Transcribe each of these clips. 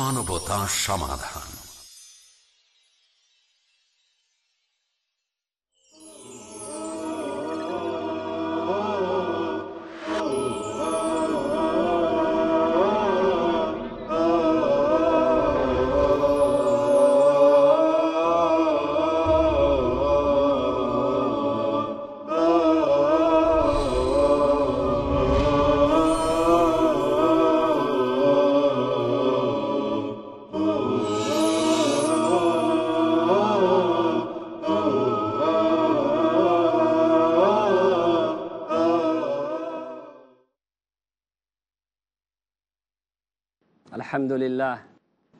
মানবতা সমাধান। الحمد لله.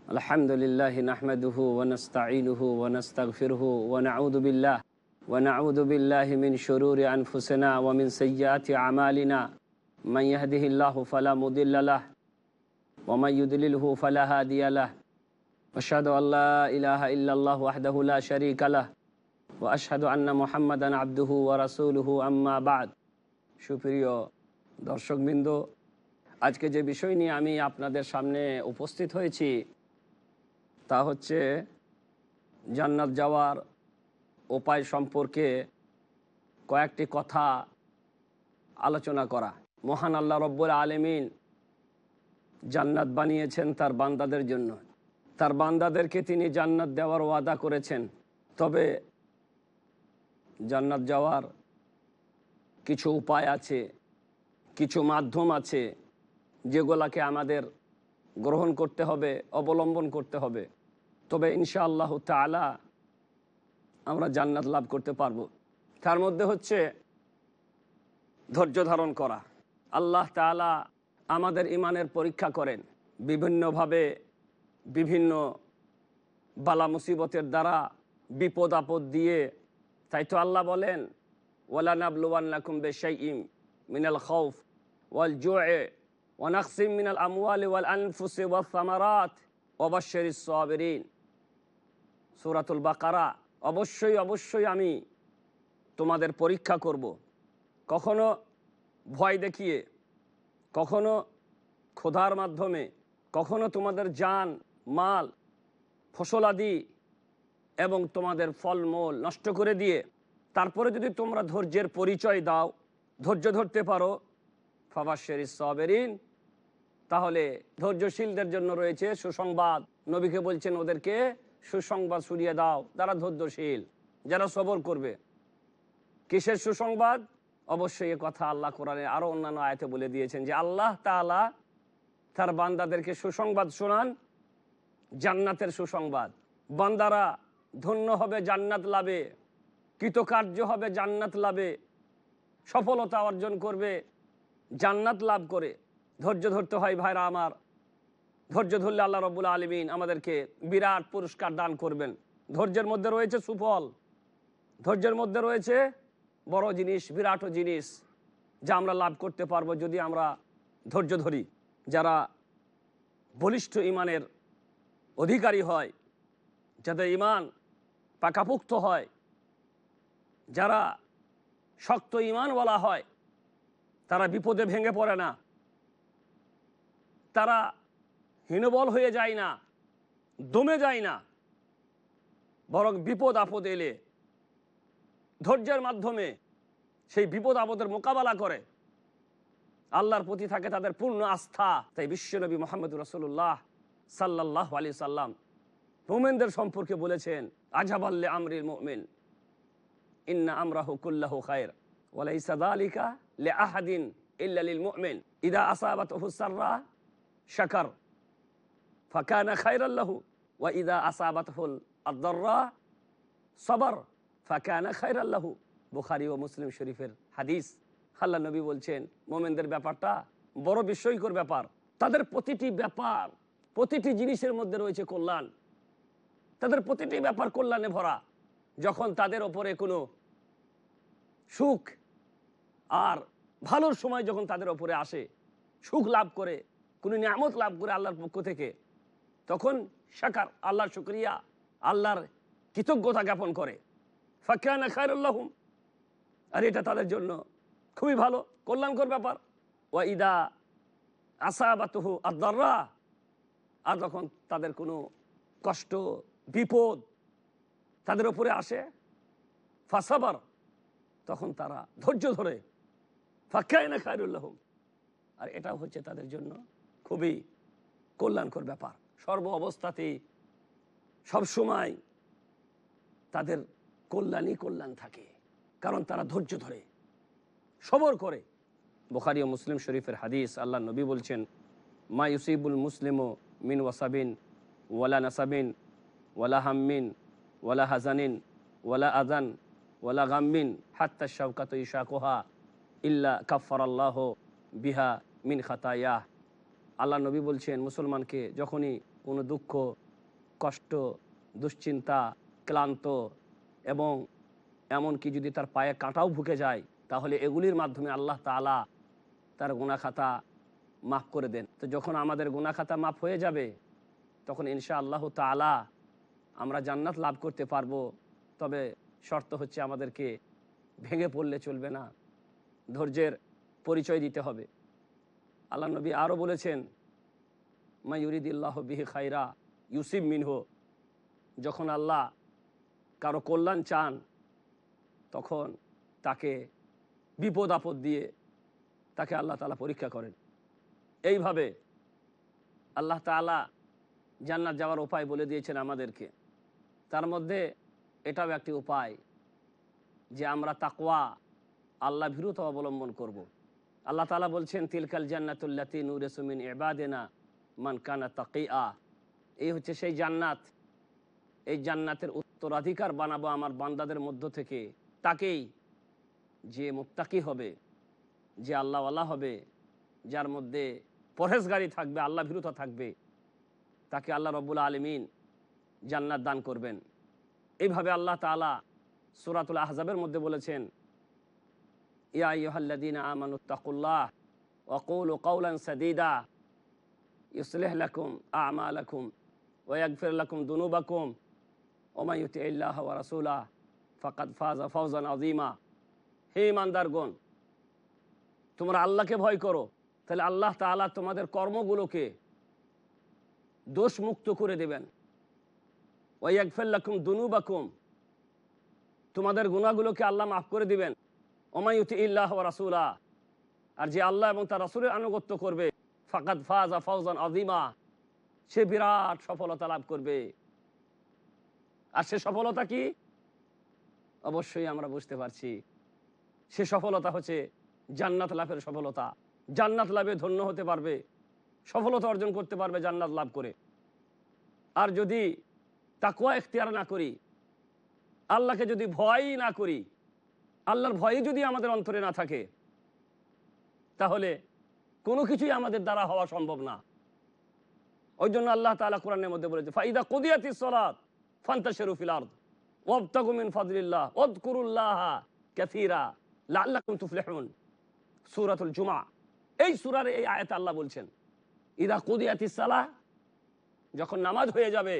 الحمد لله نحمده ونستعينه ونستغفره ونعوذ بالله. ونعوذ بالله من شرور أنفسنا ومن سيئات أعمالنا. من يهده الله فلا مضل له ومن يضلله فلا هادي له. أشهد أن لا إله إلا الله وحده لا شريك له. وأشهد أن محمدا عبده ورسوله أما بعد. সুপ্রিয় দর্শকবৃন্দ আজকে যে বিষয় নিয়ে আমি আপনাদের সামনে উপস্থিত হয়েছি, তা হচ্ছে জান্নাত যাওয়ার উপায় সম্পর্কে কয়েকটি কথা আলোচনা করা। মহান আল্লাহ রব্বুল আলমিন জান্নাত বানিয়েছেন তার বান্দাদের জন্য। তার বান্দাদেরকে তিনি জান্নাত দেওয়ার ওয়াদা করেছেন। তবে জান্নাত যাওয়ার কিছু উপায় আছে, কিছু মাধ্যম আছে যেগুলাকে আমাদের গ্রহণ করতে হবে, অবলম্বন করতে হবে, তবে ইনশা আল্লাহ তালা আমরা জান্নাত লাভ করতে পারব। তার মধ্যে হচ্ছে ধৈর্য ধারণ করা। আল্লাহ তালা আমাদের ইমানের পরীক্ষা করেন, বিভিন্নভাবে বিভিন্ন বালা মুসিবতের দ্বারা বিপদ আপদ দিয়ে। তাই তো আল্লাহ বলেন ওয়ালানাবলুয়ান্নাকুম বেশাইম মিনাল খৌফ ওয়াল জুয়ে ওয়ানাকসিম মিনাল আমওয়ালি ওয়াল আনফুসি সামারাত ওবাশ্বরী সাবেরিন বাকারা অবশ্যই অবশ্যই আমি তোমাদের পরীক্ষা করব। কখনো ভয় দেখিয়ে, কখনো ক্ষোধার মাধ্যমে, কখনো তোমাদের যান মাল ফসলাদি এবং তোমাদের ফলমূল নষ্ট করে দিয়ে, তারপরে যদি তোমরা ধৈর্যের পরিচয় দাও, ধৈর্য ধরতে পারো ফাবাসের সবেরিন তাহলে ধৈর্যশীলদের জন্য রয়েছে সুসংবাদ। নবীকে বলছেন, ওদেরকে সুসংবাদ শুনিয়ে দাও। যারা ধৈর্যশীল, যারা সবর করবে। কিসের সুসংবাদ? অবশ্যই এ কথা আল্লাহ কোরআনে আরও অন্যান্য আয়তে বলে দিয়েছেন যে, আল্লাহ তালা তার বান্দাদেরকে সুসংবাদ শোনান, জান্নাতের সুসংবাদ। বান্দারা ধন্য হবে, জান্নাত লাভে। কৃতকার্য হবে, জান্নাত লাভে। সফলতা অর্জন করবে, জান্নাত লাভ করে। ধৈর্য ধরতে হয় ভাইরা আমার। ধৈর্য ধরলে আল্লাহ রবুল আলমিন আমাদেরকে বিরাট পুরস্কার দান করবেন। ধৈর্যের মধ্যে রয়েছে সুফল। ধৈর্যের মধ্যে রয়েছে বড় জিনিস, বিরাট জিনিস যা আমরা লাভ করতে পারব যদি আমরা ধৈর্য ধরি। যারা বলিষ্ঠ ইমানের অধিকারী হয়, যাদের ইমান পাকাপুক্ত হয়, যারা শক্ত ইমান বলা হয়, তারা বিপদে ভেঙে পড়ে না। তারা হীনবল হয়ে যায় না, দমে যায় না, বরং বিপদ আপদ এলে ধৈর্যের মাধ্যমে সেই বিপদ আপদের মোকাবেলা করে। আল্লাহর প্রতি থাকে তাদের পূর্ণ আস্থা। তাই বিশ্বনবী মোহাম্মদ রসুল্লাহ সাল্লাহ আলি সাল্লাম মোমেনদের সম্পর্কে বলেছেন আজাবাল্লে আমরিল মোমেন, ইন্না আমরাহু কুল্লাহু খায়ের, ওয়ালাইসা দালিকা লে আহাদিন ইল্লালিল মুমিন, ইদা আসাবাতহু সাররা শাকার। ফাকানা খায়রাল্লাহু ওয়া ইদা আসাবাতহুল আদ-দাররা সবর। ফাকানা খায়রাল্লাহু বুখারী ও মুসলিম শরীফের হাদিস। আল্লাহ নবী বলছেন, মোমেনদের ব্যাপারটা বড় বিস্ময়কর ব্যাপার। তাদের প্রতিটি ব্যাপার, প্রতিটি জিনিসের মধ্যে রয়েছে কল্যাণ। তাদের প্রতিটি ব্যাপার কল্যাণে ভরা। যখন তাদের ওপরে কোনো সুখ আর ভালোর সময় যখন তাদের ওপরে আসে, সুখ লাভ করে কোনো নিয়ামত লাভ করে আল্লাহর পক্ষ থেকে, তখন সাকার আল্লাহর শুক্রিয়া, আল্লাহর কৃতজ্ঞতা জ্ঞাপন করে। ফাকিয়ানা খায়রুল্লাহম আর এটা তাদের জন্য খুবই ভালো, কল্যাণকর ব্যাপার। ওয়া ইদা আসাবাতহু আদাররা আর যখন তাদের কোনো কষ্ট, বিপদ তাদের উপরে আসে, ফাসাবার, তখন তারা ধৈর্য ধরে ফাঁকায়না খায়রুল্লাহম আর এটাও হচ্ছে তাদের জন্য খুবই কল্যাণকর ব্যাপার। সর্ব অবস্থাতেই সবসময় তাদের কল্যাণই কল্যাণ থাকে, কারণ তারা ধৈর্য ধরে, সবর করে। বোখারি ও মুসলিম শরীফের হাদিস আল্লাহ নবী বলছেন, মা ইউসিবুল মুসলিমও মিন ওয়াসাবিন, ওয়ালা নাসাবিন, ওয়ালা হাম্মিন, ওয়ালা হাজানিন, ওয়ালা আজান ওয়ালা গাম্মিন, হাত্তা শওকাত ইশাকুহা ইল্লা কাফার আল্লাহ বিহা মিন খাতায়া আল্লাহ নবী বলছেন, মুসলমানকে যখনই কোনো দুঃখ, কষ্ট, দুশ্চিন্তা, ক্লান্ত এবং এমনকি যদি তার পায়ে কাঁটাও ভুকে যায়, তাহলে এগুলির মাধ্যমে আল্লাহ তালা তার গুণাখাতা মাফ করে দেন। তো যখন আমাদের গুণাখাতা মাফ হয়ে যাবে, তখন ইনশা আল্লাহ তালা আমরা জান্নাত লাভ করতে পারব। তবে শর্ত হচ্ছে আমাদেরকে ভেঙে পড়লে চলবে না। ধৈর্যের পরিচয় দিতে হবে। আল্লাহ নবী আরও বলেছেন, মা ইউরিদিল্লাহ বিহি খাইরা ইউসিফ মিনহ। যখন আল্লাহ কারও কল্যাণ চান, তখন তাকে বিপদ আপদ দিয়ে তাকে আল্লাহ তালা পরীক্ষা করেন। এইভাবে আল্লাহ তালা জান্নাত যাওয়ার উপায় বলে দিয়েছেন আমাদেরকে। তার মধ্যে এটাও একটি উপায় যে আমরা তাকওয়া আল্লাহ ভীরুতা অবলম্বন করব। আল্লাহ তালা বলছেন, তিলকাল জান্নাতুল্লাতি নুরেসুমিন এবাদেনা মান কানা তাকিয়া। এই হচ্ছে সেই জান্নাত। এই জান্নাতের উত্তরাধিকার বানাবো আমার বান্দাদের মধ্য থেকে। তাকেই যে মুত্তাকি হবে, যে আল্লাহওয়ালা হবে, যার মধ্যে পরহেজগারি থাকবে, আল্লাহ ভীরুতা থাকবে, তাকে আল্লাহ রব্বুল আলমিন জান্নাত দান করবেন। এইভাবে আল্লাহ তালা সুরাতুল আহজাবের মধ্যে বলেছেন ইয়া ইহল্লাদিন আমানুত্তাকুল্লাহ ওকুল কৌলান সদিদা ইসলেহ লাকুম আমালাকুম ওয়াকফির লাকুম দুনুবাকুম ওমায়ুতি ইল্লাহ ওয়া রাসূলা ফাকাদ ফাজা ফওজান আযীমা। হে ইমানদারগণ, তোমরা আল্লাহকে ভয় করো, তাহলে আল্লাহ তাআলা তোমাদের কর্মগুলোকে দোষ মুক্ত করে দেবেন। ওয়াকফির লাকুম দুনুবাকুম, তোমাদের গুনাহগুলোকে আল্লাহ মাফ করে দিবেন। ওমায়ুতি ইল্লাহ রাসূলা। আর যে আল্লাহ এবং তার রাসূলের আনুগত্য করবে, ফাকাদ ফাজা ফওজান আযীমা, সে বিরাট সফলতা লাভ করবে। আর সে সফলতা কি? অবশ্যই আমরা বুঝতে পারছি। সে সফলতা হচ্ছে জান্নাত লাভের সফলতা। জান্নাত লাভে ধন্য হতে পারবে, সফলতা অর্জন করতে পারবে জান্নাত লাভ করে। আর যদি তাকুয়া এখতিয়ার না করি, আল্লাহকে যদি ভয়ই না করি আল্লাহর ভয়ই যদি আমাদের অন্তরে না থাকে, তাহলে কোনো কিছুই আমাদের দ্বারা হওয়া সম্ভব না। ওই জন্য আল্লাহ তালা কোরআনের মধ্যে বলেছে, ফাইদা কদিয়াতি সলাত ফান্তা শেরুফিল আর্দ ওয়াবতাগুমিন তুফলিহুন। সূরাতুল জুমা। এই সূরার এই আয়াতে আল্লাহ বলছেন, ইদা কুদিয়াতি সালাহ, যখন নামাজ হয়ে যাবে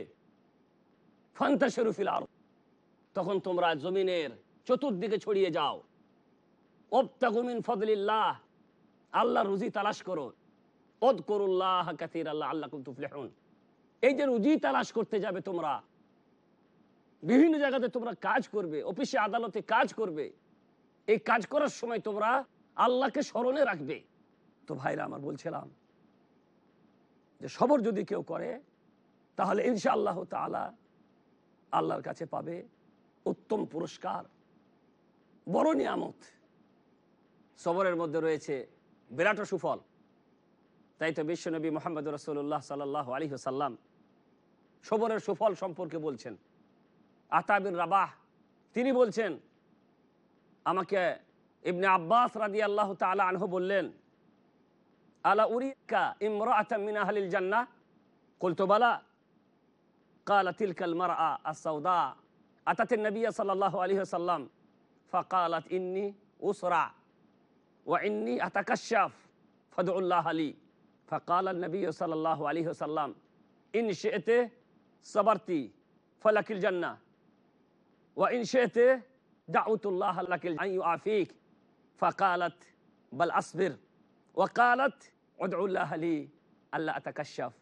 ফান্তা শেরুফিল আর্দ, তখন তোমরা জমিনের চতুর্দিকে ছড়িয়ে যাও। ফদলিল্লাহ আল্লাহ রুজি তালাশ করো। ওদ করুল্লাহ কাতির আল্লাহ আল্লাহ এই যে রুজি তালাশ করতে যাবে তোমরা, বিভিন্ন জায়গাতে তোমরা কাজ করবে, অফিসে আদালতে কাজ করবে, এই কাজ করার সময় তোমরা আল্লাহকে স্মরণে রাখবে। তো ভাইরা, আমার বলছিলাম যে সবর যদি কেউ করে, তাহলে ইনশা আল্লাহ তালা আল্লাহর কাছে পাবে উত্তম পুরস্কার। বড় নিয়ামত। সবরের মধ্যে রয়েছে বিরাট সুফল। তাই তো বিশ্বনবী মোহাম্মদ রসুল্লাহ সাল আলী সাল্লাম সবরের সুফল সম্পর্কে বলছেন। আতাবিন রাবাহ, তিনি বলছেন, আমাকে ইবনে আব্বাস রাদি আল্লাহ তালা আনহ বললেন, আলা উরিকা ইমরা আতামিনা হালিল জান্না কলতোবালা কালা তিলকাল মারা আসাউদা আতাতে নবিয়া সাল্লাহ আলী সাল্লাম فقالت إني أسرع وإني أتكشف فادعوا الله لي فقال النبي صلى الله عليه وسلم إن شئت صبرتي فلك الجنة وإن شئت دعوت الله لك أن يعافيك فقالت بل أصبر وقالت ওদউল্লাহ আলী আল্লাহ আতাকাশাফ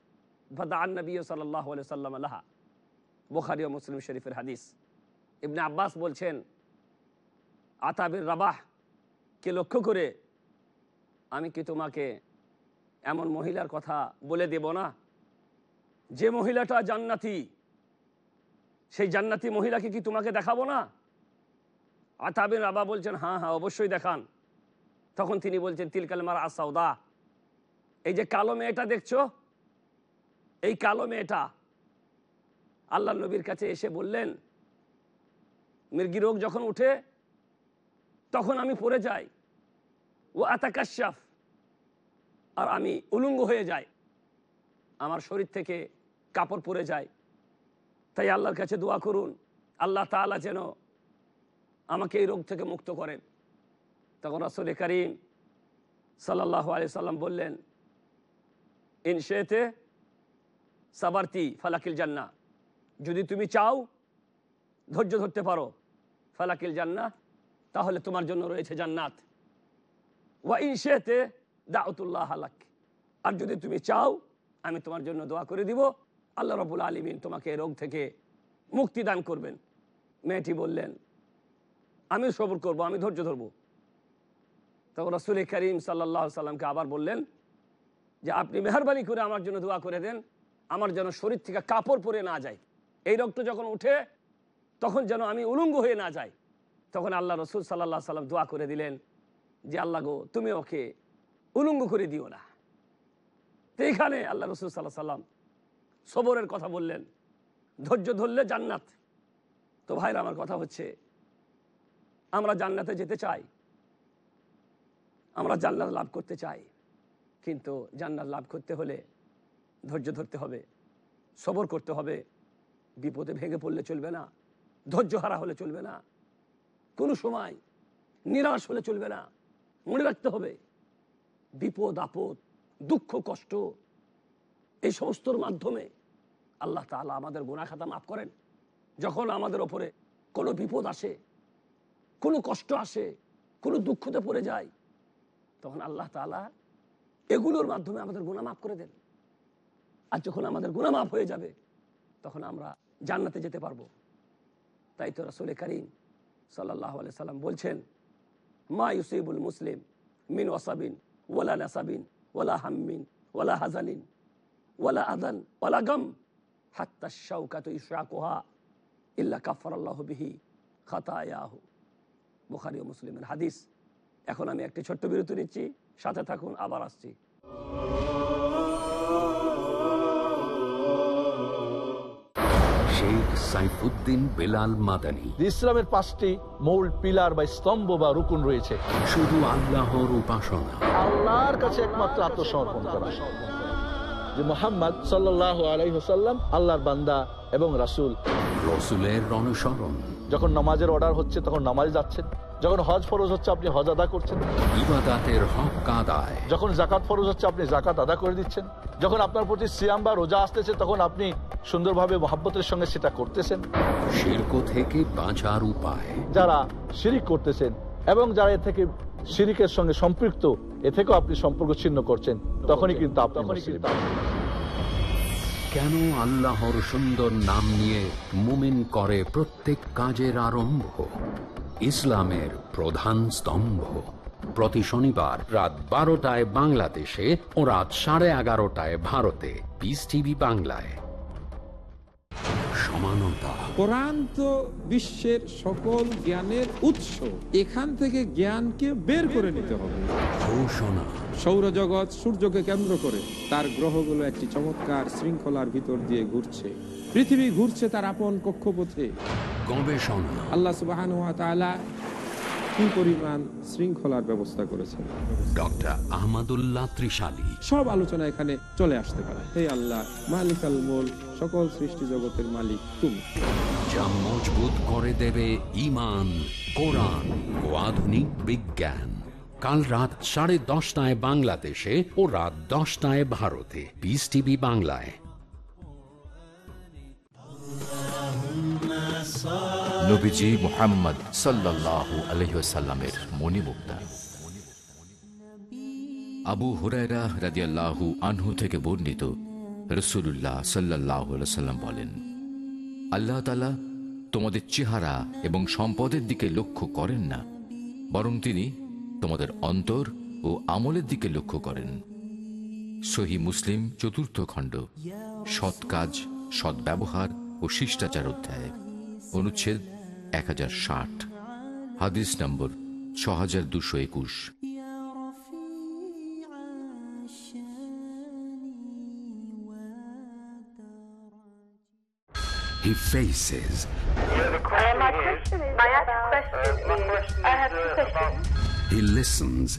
ভাদা নবী সাল্লাহ সাল্লাম আল্লাহা বুখারি ও মুসলিম শরীফের হাদিস ইবনে আব্বাস বলছেন আতাবির রাবাহ কে লক্ষ্য করে আমি কি তোমাকে এমন মহিলার কথা বলে দেব না? যে মহিলাটা জান্নাতি, সেই জান্নাতি মহিলাকে কি তোমাকে দেখাবো না? আতাবের রাবা বলছেন হ্যাঁ হ্যাঁ অবশ্যই দেখান। তখন তিনি বলছেন, তিলকাল মারা আসাউদা এই যে কালো মেয়েটা দেখছ, এই কালো মেয়েটা আল্লাহ নবীর কাছে এসে বললেন, মির্গি রোগ যখন উঠে তখন আমি পড়ে যাই। ও আতাকাশাফ। আর আমি উলঙ্গ হয়ে যাই। আমার শরীর থেকে কাপড় পরে যায়। তাই আল্লাহর কাছে দোয়া করুন, আল্লাহ তালা যেন আমাকে এই রোগ থেকে মুক্ত করেন। তখন রাসুল করিম সাল্লাহ আলি সাল্লাম বললেন ইনশেতে সাবার্তি ফালাকিল জান্না যদি তুমি চাও, ধৈর্য ধরতে পারো, ফালাকিল জান্না তাহলে তোমার জন্য রয়েছে জান্নাত। ওয়া ইনশেতে দাউতুল্লাহ হালাক আর যদি তুমি চাও, আমি তোমার জন্য দোয়া করে দিব। আল্লাহ রবুল আলমিন তোমাকে রোগ থেকে মুক্তি দান করবেন। মেয়েটি বললেন, আমি সবর করব, আমি ধৈর্য ধরব। তখন রসুল করিম সাল্লাহ সাল্লামকে আবার বললেন যে, আপনি মেহরবানি করে আমার জন্য দোয়া করে দেন, আমার যেন শরীর থেকে কাপড় পরে না যায়। এই রক্ত যখন উঠে, তখন যেন আমি উলঙ্গ হয়ে না যাই। তখন আল্লাহ রসুল সাল্লাহ সাল্লাম দোয়া করে দিলেন যে, আল্লাহ গো, তুমি ওকে উলঙ্গ করে দিও না। এইখানে আল্লাহ রসুল সাল্লাহ সাল্লাম সবরের কথা বললেন। ধৈর্য ধরলে জান্নাত। তো ভাইরা, আমার কথা হচ্ছে, আমরা জান্নাতে যেতে চাই, আমরা জান্নাত লাভ করতে চাই, কিন্তু জান্নাত লাভ করতে হলে ধৈর্য ধরতে হবে, সবর করতে হবে। বিপদে ভেঙে পড়লে চলবে না, ধৈর্য হারা হলে চলবে না। কোনো সময় নিরাশ হলে চলবে না। মনে রাখতে হবে, বিপদ, আপদ, দুঃখ, কষ্ট, এই সমস্তর মাধ্যমে আল্লাহ তালা আমাদের গুণাখাতা মাফ করেন। যখন আমাদের ওপরে কোনো বিপদ আসে, কোনো কষ্ট আসে, কোনো দুঃখতে পড়ে যায়, তখন আল্লাহ তালা এগুলোর মাধ্যমে আমাদের গুণা মাফ করে দেন। আর যখন আমাদের গুণা মাফ হয়ে যাবে, তখন আমরা জান্নাতে যেতে পারব। তাই তো রসুল করিম সাল্লাহ সাল্লাম বলছেন, মা ইউসিবুল মুসলিম মিন ওয়াসাবিন নাসাবিন হাম্মিন হাজানিন আদান গম ইল্লা কাফার আল্লাহ বিহি বুখারি ও মুসলিমের হাদিস। এখন আমি একটি ছোট্ট বিরতি নিচ্ছি, সাথে থাকুন, আবার আসছি। সাইফুদ্দিন বেলাল মাদানী। ইসলামের পাঁচটি মূল পিলার বা স্তম্ভ বা রুকুন রয়েছে। শুধু আল্লাহর উপাসনা। আল্লাহর কাছে একমাত্র আত্মসমর্পণ করা। যে মোহাম্মদ সাল্লাহ আলাইসাল্লাম আল্লাহর বান্দা এবং রাসূল। রসুলের অনুসরণ। যখন নামাজের অর্ডার হচ্ছে তখন নামাজ যাচ্ছেন। যখন হজ ফরজ হচ্ছে আপনি হজ আদা করছেন। ইবাদাতের হক কাদায়। যখন জাকাত ফরজ হচ্ছে আপনি জাকাত আদা করে দিচ্ছেন। যখন আপনার প্রতি সিয়াম বা রোজা আসতেছে তখন আপনি সুন্দরভাবে মহাব্বতের সঙ্গে সেটা করতেছেন। শিল্প থেকে বাঁচার উপায়। যারা শিরিক করতেছেন এবং যারা এ থেকে শিরিকের সঙ্গে সম্পৃক্ত এ থেকেও আপনি সম্পর্ক ছিন্ন করছেন তখনই কিন্তু আপনি মুসলিম। কেন আল্লাহর সুন্দর নাম নিয়ে মুমিন করে প্রত্যেক কাজের আরম্ভ? ইসলামের প্রধান স্তম্ভ। প্রতি শনিবার রাত বারোটায় বাংলাদেশে ও রাত সাড়ে এগারোটায় ভারতে। পিস টিভি বাংলায়। সমানতা। কোরআন তো বিশ্বের সকল জ্ঞানের উৎস। এখান থেকে জ্ঞানকে বের করে নিতে হবে। ঘোষণা। সৌরজগৎ সূর্যকে কেন্দ্র করে তার গ্রহগুলো একটি চমৎকার শৃঙ্খলার ভিতর দিয়ে ঘুরছে। পৃথিবী ঘুরছে তার আপন কক্ষপথে। গবেষণা। আল্লাহ সুবাহ কি পরিমাণ শৃঙ্খলার ব্যবস্থা করেছেন? ডক্টর আহমদুল্লাহ ত্রিশালী। সব আলোচনা এখানে চলে আসতে পারে। হে আল্লাহ মালিক আল মোল সকল সৃষ্টি জগতের মালিক তুমি। যা মজবুত করে দেবে ইমান কোরআন ও আধুনিক বিজ্ঞান। কাল রাত সাড়ে দশটায় বাংলাদেশে ও রাত দশটায় ভারতে। পিস টিভি বাংলায়। নবীজি মোহাম্মদ সাল্লাল্লাহু আলহিসাল্লামের মণিমুক্তা। আবু হুরায়রা রাদিয়াল্লাহু আনহু থেকে বর্ণিত রসুল্লাহ সাল্লাহ সাল্লাম বলেন, আল্লাহ তালা তোমাদের চেহারা এবং সম্পদের দিকে লক্ষ্য করেন না, বরং তিনি তোমাদের অন্তর ও আমলের দিকে লক্ষ্য করেন। সহি মুসলিম চতুর্থ খণ্ড, সৎ কাজ সদ্ব্যবহার ও শিষ্টাচার অধ্যায়, অনুচ্ছেদ এক হাজার ষাট হাদিস নম্বর ছ হাজার দুশো একুশ He faces, My question is, my question is, I have two questions. he listens,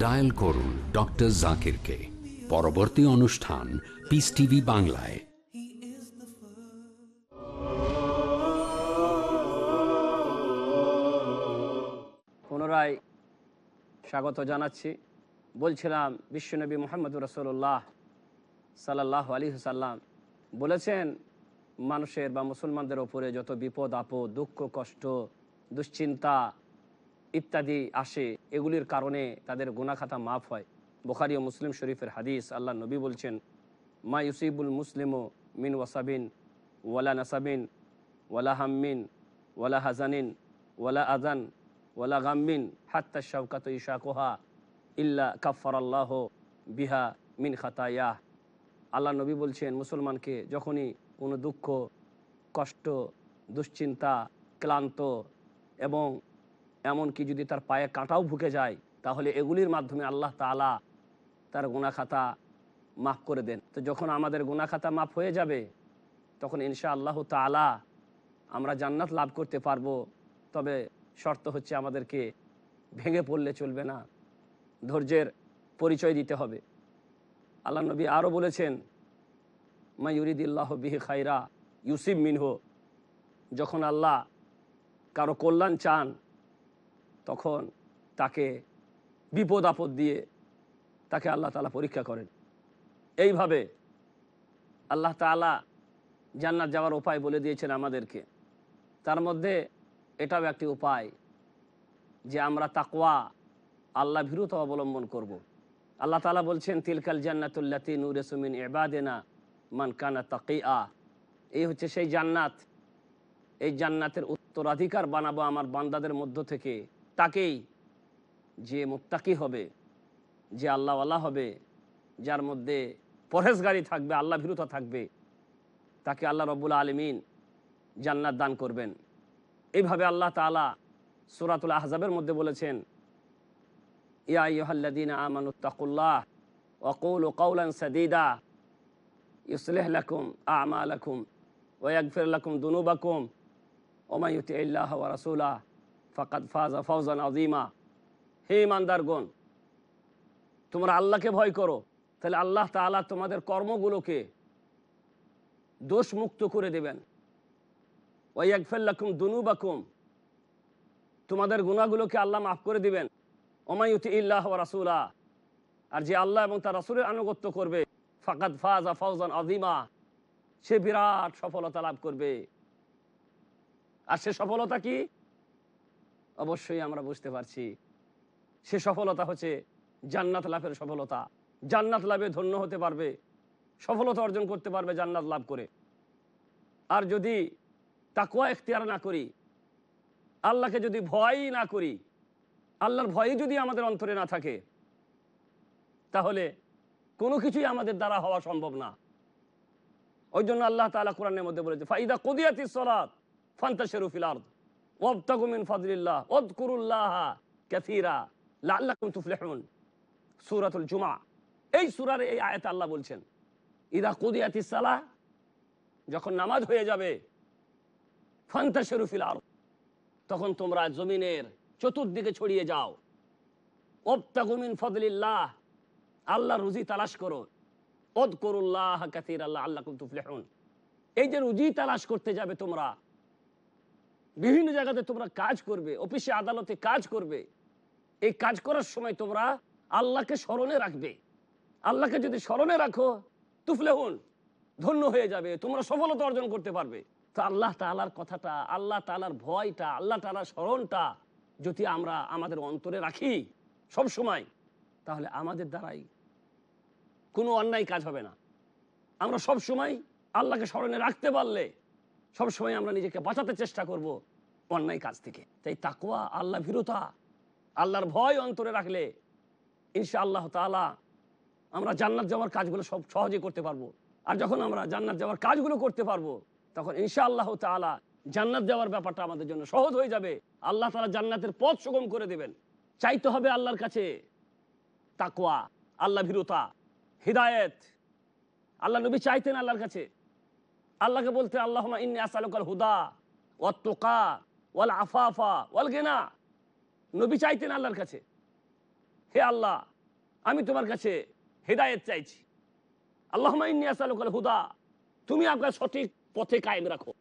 Dial করুন ডক্টর জাকিরকে। পরবর্তী অনুষ্ঠান পিস টিভি বাংলায়। পুনরায় স্বাগত জানাচ্ছি। বলছিলাম বিশ্বনবী মোহাম্মদ রসুল্লাহ সাল্লাহ আলী সাল্লাম বলেছেন, মানুষের বা মুসলমানদের ওপরে যত বিপদ, আপদ, দুঃখ, কষ্ট, দুশ্চিন্তা ইত্যাদি আসে, এগুলির কারণে তাদের গুনাখাতা মাফ হয়। বুখারি ও মুসলিম শরীফের হাদিস আল্লাহ নবী বলছেন, মা ইউসিবুল মুসলিমও মিন ওয়াসাবিন, ওয়ালা নাসাবিন, ওয়ালা হাম্মিন, ওয়ালা হাজানিন, ওয়ালা আজান ওয়ালা গাম্মিন, হাত্তা শওকাত ইশাকোহা ইল্লা কাফার আল্লাহ বিহা মিন খাতায়াহ। আল্লাহ নবী বলছেন, মুসলমানকে যখনই কোনো দুঃখ, কষ্ট, দুশ্চিন্তা, ক্লান্ত এবং এমনকি যদি তার পায়ে কাঁটাও ভুকে যায়, তাহলে এগুলির মাধ্যমে আল্লাহ তালা তার গুণাখাতা মাফ করে দেন। তো যখন আমাদের গুণাখাতা মাফ হয়ে যাবে, তখন ইনশা আল্লাহ তালা আমরা জান্নাত লাভ করতে পারব। তবে শর্ত হচ্ছে আমাদেরকে ভেঙে পড়লে চলবে না। ধৈর্যের পরিচয় দিতে হবে। আল্লাহ নবী আরও বলেছেন মায়ুরিদুল্লাহ বিহি খাইরা ইউসিফ মিনহ। যখন আল্লাহ কারও কল্যাণ চান তখন তাকে বিপদ আপদ দিয়ে তাকে আল্লাহ তালা পরীক্ষা করেন। এইভাবে আল্লাহ তালা জান্নাত যাওয়ার উপায় বলে দিয়েছেন আমাদেরকে। তার মধ্যে এটাও একটি উপায় যে আমরা তাকওয়া আল্লাহ ভীরুতা অবলম্বন করব। আল্লাহ তালা বলছেন, তিলকাল জান্নাতুল্লাতি নুরেসুমিন এবাদেনা মান কানা তাকিয়া এই হচ্ছে সেই জান্নাত। এই জান্নাতের উত্তরাধিকার বানাবো আমার বান্দাদের মধ্য থেকে। তাকেই যে মুত্তাকি হবে, যে আল্লাহওয়ালা হবে, যার মধ্যে পরহেজগারি থাকবে, আল্লাহ ভীরুতা থাকবে, তাকে আল্লাহ রব্বুল আলমিন জান্নাত দান করবেন। এইভাবে আল্লাহ তালা সুরাতুল আহজাবের মধ্যে বলেছেন, ইয়া ইহল্লাদিন আমানুত্তাকুল্লাহ ওকুল কৌলান সদিদা ইসলেহ লাকুম আমা লাকুম ওয়াকফির লাকুম দুনুবাকুম ওমায়ুতি ইল্লাহ ওয়া রাসূলা ফাকাদ ফাজা ফওজান আযীমা। হে ইমানদারগণ, তোমরা আল্লাহকে ভয় করো। তাহলে আল্লাহ তাআলা তোমাদের কর্মগুলোকে দোষমুক্ত করে দেবেন। ওয়াকফির লাকুম দুনুবাকুম, তোমাদের গুণাগুলোকে আল্লাহ মাফ করে দিবেন। ওমায়ুতি ইল্লাহ ওয়া রাসূলা, আর যে আল্লাহ এবং তার রাসূলের আনুগত্য করবে, ফাকাদ ফাজা ফওজান আযীমা, সে বিরাট সফলতা লাভ করবে। আর সে সফলতা কি? অবশ্যই আমরা বুঝতে পারছি। সে সফলতা হচ্ছে জান্নাত লাভের সফলতা। জান্নাত লাভে ধন্য হতে পারবে, সফলতা অর্জন করতে পারবে জান্নাত লাভ করে। আর যদি তাকুয়া এখতিয়ার না করি, আল্লাহকে যদি ভয়ই না করি, আল্লাহর ভয়ই যদি আমাদের অন্তরে না থাকে, তাহলে কোনো কিছুই আমাদের দ্বারা হওয়া সম্ভব না। ওই জন্য আল্লাহ তালা কোরআনের মধ্যে বলেছে, ফাইদা কদিয়াতি সলাত ফান্তা শেরুফিল আর্দ। ওয়াবতাগুমিন ফাদলিল্লাহ ওদকুরুল্লাহ কাসীরা, লাআল্লাকুম তুফলিহুন। সূরাতুল জুমা এই সূরার এই আয়াতে আল্লাহ বলছেন, ইদা কুদিয়াতি সালাহ যখন নামাজ হয়ে যাবে ফান্তা শেরুফিল আর্দ, তখন তোমরা জমিনের চতুর্দিকে ছড়িয়ে যাও। ওবতাগুমিন ফদলিল্লাহ আল্লাহ রুজি তালাশ করো। ওদ করুল্লাহ কাতির আল্লাহ আল্লাহ তুফলেহন। এই যে রুজি তালাশ করতে যাবে তোমরা বিভিন্ন জায়গাতে তোমরা কাজ করবে, অফিসে আদালতে কাজ করবে। এই কাজ করার সময় তোমরা আল্লাহকে স্মরণে রাখবে। আল্লাহকে যদি স্মরণে রাখো তুফলেহুন ধন্য হয়ে যাবে, তোমরা সফলতা অর্জন করতে পারবে। তো আল্লাহ তালার কথাটা, আল্লাহ তালার ভয়টা, আল্লাহ তালার স্মরণটা যদি আমরা আমাদের অন্তরে রাখি সব সময়, তাহলে আমাদের দ্বারাই কোনো অন্যায় কাজ হবে না। আমরা সব সময় আল্লাহকে স্মরণে রাখতে পারলে সব সময় আমরা নিজেকে বাঁচাতে চেষ্টা করব অন্যায় কাজ থেকে। তাই তাকুয়া আল্লাহ ভীরতা। আল্লাহর ভয় অন্তরে রাখলে ইনশা আল্লাহ তালা আমরা জান্নাত যাওয়ার কাজগুলো সব সহজে করতে পারব। আর যখন আমরা জান্নাত যাওয়ার কাজগুলো করতে পারব, তখন ইনশা আল্লাহ তালা জান্নাত যাওয়ার ব্যাপারটা আমাদের জন্য সহজ হয়ে যাবে। আল্লাহ তালা জান্নাতের পথ সুগম করে দেবেন। চাইতে হবে আল্লাহর কাছে তাকুয়া আল্লাহ ভীরতা, হৃদায়ত। আল্লাহ নবী চাইতেন আল্লাহর কাছে আল্লাহকে বলতে আল্লাহ ইন্নি আসালুকাল হুদা ও তোকা ওয়াল আফাফা ওয়াল গেনা। নবী চাইতেন আল্লাহর কাছে, হে আল্লাহ, আমি তোমার কাছে হেদায়েত চাইছি। আল্লাহ ইন্নি আসালুকাল হুদা, তুমি আপনার সঠিক পথে কায়েম রাখো।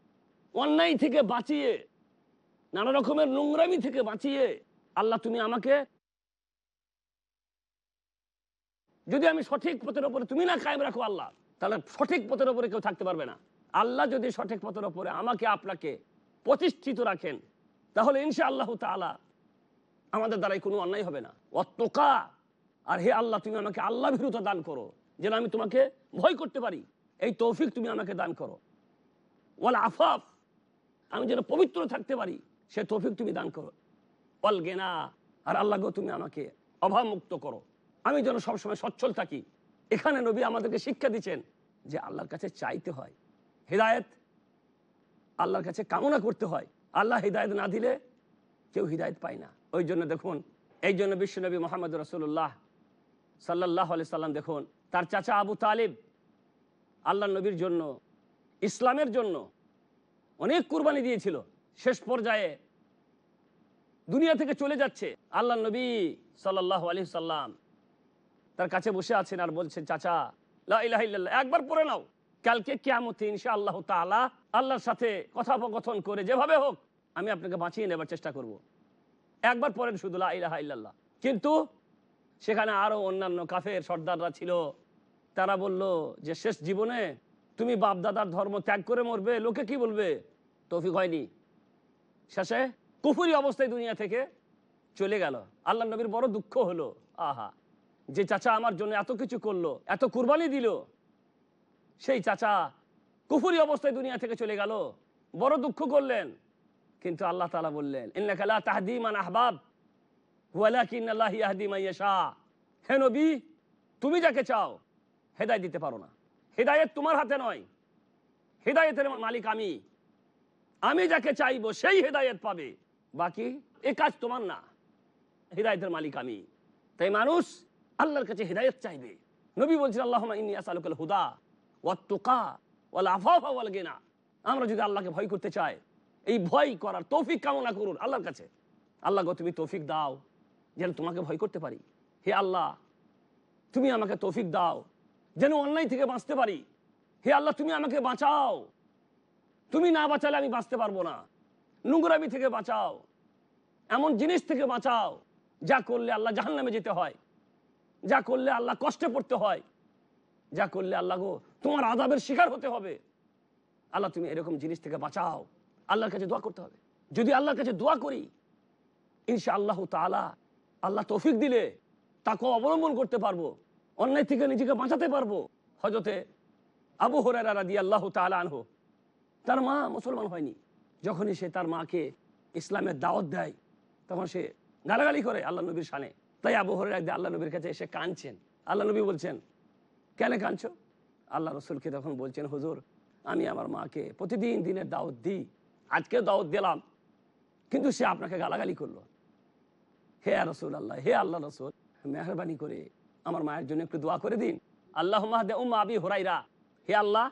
অন্যায় থেকে বাঁচিয়ে, নানা রকমের নোংরামি থেকে বাঁচিয়ে আল্লাহ তুমি আমাকে যদি আমি সঠিক পথের ওপরে তুমি না কায়েম রাখো আল্লাহ, তাহলে সঠিক পথের ওপরে কেউ থাকতে পারবে না। আল্লাহ যদি সঠিক পথের ওপরে আমাকে আপনাকে প্রতিষ্ঠিত রাখেন, তাহলে ইনশা আল্লাহ তালা আমাদের দ্বারাই কোনো অন্যায় হবে না। অত্তকা আর হে আল্লাহ, তুমি আমাকে আল্লাহ ভীরতা দান করো, যেন আমি তোমাকে ভয় করতে পারি। এই তৌফিক তুমি আমাকে দান করো। ওয়াল আফাফ! আমি যেন পবিত্র থাকতে পারি, সে তৌফিক তুমি দান করো। ওয়াল গেনা! আর আল্লাহ তুমি আমাকে অভাবমুক্ত করো। আমি যেন সবসময় সচ্ছল থাকি। এখানে নবী আমাদেরকে শিক্ষা দিচ্ছেন যে আল্লাহর কাছে চাইতে হয় হৃদায়ত আল্লাহর কাছে কামনা করতে হয়। আল্লাহ হৃদায়ত না দিলে কেউ হৃদায়ত পায় না। ওই জন্য দেখুন, এই জন্য বিশ্বনবী মোহাম্মদ রসুল্লাহ সাল্লাহ আলি সাল্লাম দেখুন, তার চাচা আবু তালিব আল্লাহ নবীর জন্য, ইসলামের জন্য অনেক কুরবানি দিয়েছিল। শেষ পর্যায়ে দুনিয়া থেকে চলে যাচ্ছে। আল্লাহ নবী সাল্লাহ আলি সাল্লাম তার কাছে বসে আছেন আর বলছেন, চাচা, লা ইলাহা একবার পড়ে নাও। কালকে কেয়ামতে ইনশা আল্লাহ তালা আল্লাহর সাথে কথোপকথন করে যেভাবে হোক আমি আপনাকে বাঁচিয়ে নেবার চেষ্টা করব। একবার পড়েন শুধু ইলাহা কিন্তু সেখানে আরও অন্যান্য কাফের সর্দাররা ছিল। তারা বলল যে, শেষ জীবনে তুমি বাপ দাদার ধর্ম ত্যাগ করে মরবে, লোকে কি বলবে? তৌফিক হয়নি। শেষে কুফুরি অবস্থায় দুনিয়া থেকে চলে গেল। আল্লাহ নবীর বড় দুঃখ হলো, আহা, যে চাচা আমার জন্য এত কিছু করল, এত কুরবানি দিল সেই চাচা কুফুরি অবস্থায় দুনিয়া থেকে চলে গেল। বড় দুঃখ করলেন। কিন্তু আল্লাহ তালা বললেন ইন্নাকালা আহবাব হে নবী, তুমি যাকে চাও হেদায় দিতে পারো না। হেদায়েত তোমার হাতে নয়, হেদায়েতের মালিক আমি। আমি যাকে চাইব সেই হেদায়েত পাবে। বাকি এ কাজ তোমার না, হৃদায়তের মালিক আমি। তাই মানুষ আল্লাহর কাছে হৃদায়ত চাইবে। নবী বলছেন আল্লাহ ইন্নি আসালুকাল হুদা। আমরা যদি আল্লাহকে ভয় করতে চাই, এই ভয় করার তৌফিক কামনা করুন আল্লাহর কাছে। আল্লাহ গো, তুমি তৌফিক দাও যেন তোমাকে ভয় করতে পারি। হে আল্লাহ, তুমি আমাকে তৌফিক দাও যেন অন্যায় থেকে বাঁচতে পারি। হে আল্লাহ, তুমি আমাকে বাঁচাও। তুমি না বাঁচালে আমি বাঁচতে পারব না। নোংরামি থেকে বাঁচাও। এমন জিনিস থেকে বাঁচাও যা করলে আল্লাহ জাহান নামে যেতে হয়। যা করলে আল্লাহ কষ্টে পড়তে হয়। যা করলে আল্লাহ গো, তোমার আদাবের শিকার হতে হবে। আল্লাহ, তুমি এরকম জিনিস থেকে বাঁচাও। আল্লাহর কাছে দোয়া করতে হবে। যদি আল্লাহর কাছে দোয়া করি ইনশা আল্লাহ তালা আল্লাহ তৌফিক দিলে তাকে অবলম্বন করতে পারব, অন্যায় থেকে নিজেকে বাঁচাতে পারব। হজরতে আবু হরারা রাদি আল্লাহ তালা আনহো, তার মা মুসলমান হয়নি। যখনই সে তার মাকে ইসলামের দাওয়াত দেয়, তখন সে গালাগালি করে আল্লাহ নবীর সানে তাই আবু হরের আল্লাহ নবীর কাছে এসে কাঁদছেন। আল্লাহ নবী বলছেন কেন কাঁদছ? আল্লাহ রসুলকে তখন বলছেন, হুজুর, আমি আমার মাকে প্রতিদিন দিনের দাওয়াত দিই। আজকে দাওয়াত দিলাম, কিন্তু সে আপনাকে গালাগালি করল। হে রসুল আল্লাহ হে আল্লাহ রসুল, মেহরবানি করে আমার মায়ের জন্য একটু দোয়া করে দিন। আল্লাহ মাহদে উম্মা আবি হরাইরা হে আল্লাহ,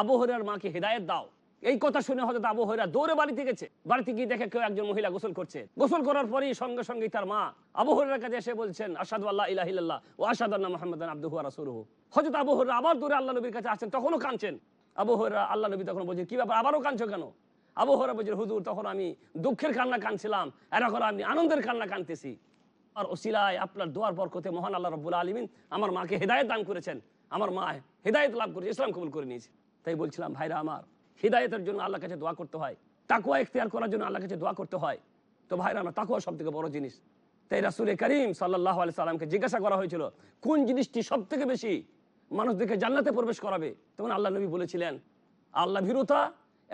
আবু হরার মাকে হেদায়ত দাও। এই কথা শুনে হয়তো আবু হইরা দৌড়ে বাড়িতে গেছে। বাড়িতে গিয়ে দেখে কেউ একজন মহিলা গোসল করছে। গোসল করার পরেই সঙ্গে সঙ্গে তার মা আবু হরের কাছে এসে বলছেন আসাদু আল্লাহ ইলাহিল্লাহ ও আসাদান্না মোহাম্মদ আব্দুহু রাসুলহু। হয়তো আবু হররা আবার দূরে আল্লাহ নবীর কাছে আসছেন, তখনও কাঁদছেন। আবু হররা আল্লাহ নবী তখন বলছেন, কি ব্যাপার, আবারও কাঁদছো কেন? আবু হরা বলছেন, হুজুর, তখন আমি দুঃখের কান্না কাঁদছিলাম এখন আমি আনন্দের কান্না কাঁদতেছি। আর ওসিলায় আপনার দোয়ার বরকতে মহান আল্লাহ রব্বুল আলমিন আমার মাকে হেদায়ত দান করেছেন। আমার মা হেদায়ত লাভ করেছে, ইসলাম কবুল করে নিয়েছে। তাই বলছিলাম, ভাইরা আমার হৃদায়তের জন্য আল্লাহ কাছে দোয়া করতে হয়। তাকুয়া এখতিয়ার করার জন্য আল্লাহ কাছে দোয়া করতে হয়। তো ভাইরা আমার তাকুয়া সব থেকে বড় জিনিস। তাই রাসুল করিম সাল্লাহ আলি সাল্লামকে জিজ্ঞাসা করা হয়েছিল, কোন জিনিসটি সব থেকে বেশি মানুষদেরকে জান্নাতে প্রবেশ করাবে? তখন আল্লাহ নবী বলেছিলেন, আল্লাহ ভীরতা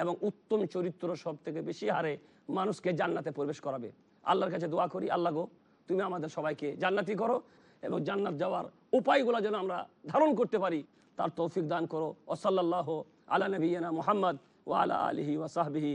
এবং উত্তম চরিত্র সব থেকে বেশি হারে মানুষকে জান্নাতে প্রবেশ করাবে। আল্লাহর কাছে দোয়া করি, আল্লাহ গো, তুমি আমাদের সবাইকে জান্নাতি করো এবং জান্নাত যাওয়ার উপায়গুলো যেন আমরা ধারণ করতে পারি, তার তৌফিক দান করো। ওসল্লাহ আলা নবীনা মোহাম্মদ ও আলা আলহি ওসাহবিহি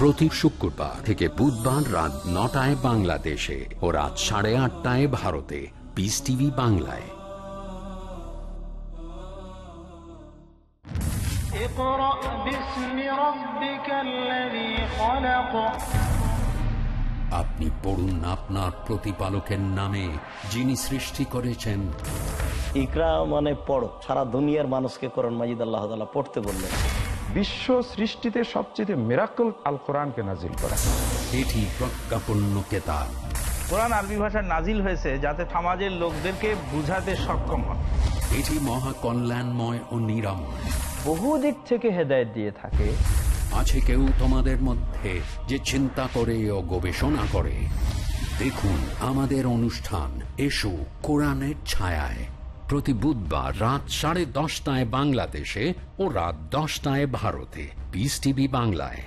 প্রতি শুক্রবার থেকে বুধবার রাত নটায় বাংলাদেশে ও রাত সাড়ে আটটায় ভারতে। পিস টিভি বাংলায়। আপনি পড়ুন আপনার প্রতিপালকের নামে যিনি সৃষ্টি করেছেন। ইকরা মানে পড়ো সারা দুনিয়ার মানুষকে কোরআন মাজিদ আল্লাহ তালা পড়তে বললেন। বিশ্ব সৃষ্টিতে সবচেয়ে মেরাকল আল কোরআনকে নাজিল করা। এটি প্রজ্ঞাপন্য কেতাব। কোরআন আরবি ভাষায় নাজিল হয়েছে যাতে সমাজের লোকদেরকে বুঝাতে সক্ষম হয়। এটি মহা কল্যাণময় ও নিরাময়। বহু দিক থেকে হেদায়ত দিয়ে থাকে। আছে কেউ তোমাদের মধ্যে যে চিন্তা করে ও গবেষণা করে। দেখুন আমাদের অনুষ্ঠান এসো কোরআনের ছায়ায়। প্রতি বুধবার রাত সাড়ে দশটায় বাংলাদেশে ও রাত দশটায় ভারতে। পিস টিভি বাংলায়।